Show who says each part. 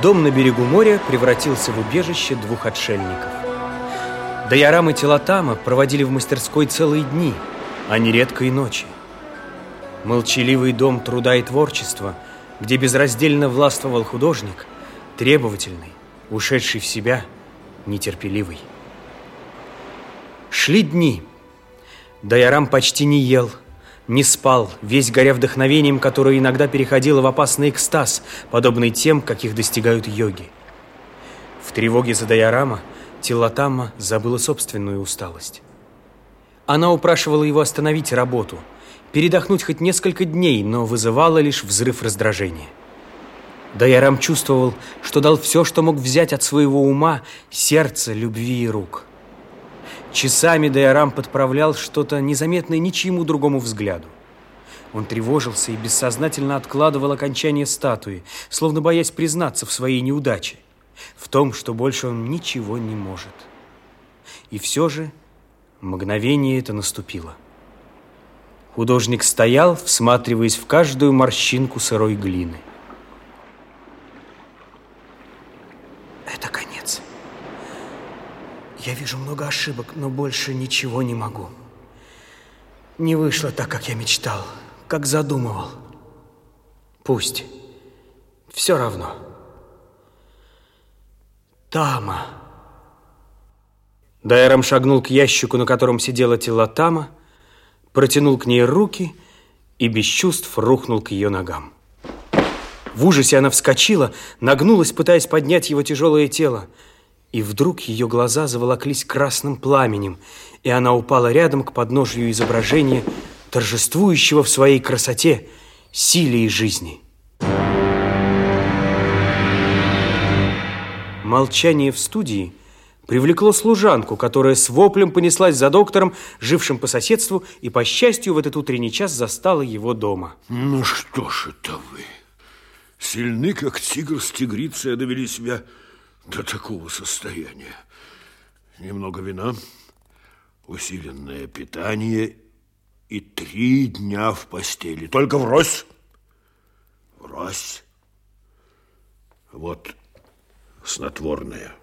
Speaker 1: Дом на берегу моря превратился в убежище двух отшельников. Даярам и Телотама проводили в мастерской целые дни, а нередко и ночи. Молчаливый дом труда и творчества, где безраздельно властвовал художник, требовательный, ушедший в себя, нетерпеливый. Шли дни. Даярам почти не ел, не спал, весь горя вдохновением, которое иногда переходило в опасный экстаз, подобный тем, каких достигают йоги. В тревоге за Даярама Тилатама забыла собственную усталость. Она упрашивала его остановить работу, передохнуть хоть несколько дней, но вызывала лишь взрыв раздражения. Даярам чувствовал, что дал все, что мог взять от своего ума, сердца, любви и рук – Часами Дайорам подправлял что-то незаметное ничьему другому взгляду. Он тревожился и бессознательно откладывал окончание статуи, словно боясь признаться в своей неудаче, в том, что больше он ничего не может. И все же мгновение это наступило. Художник стоял, всматриваясь в каждую морщинку сырой глины.
Speaker 2: Я вижу много ошибок, но больше ничего не могу. Не вышло так, как я мечтал, как задумывал. Пусть. Все равно. Тама.
Speaker 1: Дайрам шагнул к ящику, на котором сидела тело Тама, протянул к ней руки и без чувств рухнул к ее ногам. В ужасе она вскочила, нагнулась, пытаясь поднять его тяжелое тело. И вдруг ее глаза заволоклись красным пламенем, и она упала рядом к подножию изображения, торжествующего в своей красоте, силе и жизни. Молчание в студии привлекло служанку, которая с воплем понеслась за доктором, жившим по соседству, и, по счастью, в этот утренний час застала его дома.
Speaker 3: Ну что ж это вы? Сильны, как тигр с тигрицей, довели себя до такого состояния. Немного вина, усиленное питание и три дня в постели. Только врозь. Врозь. Вот снотворное.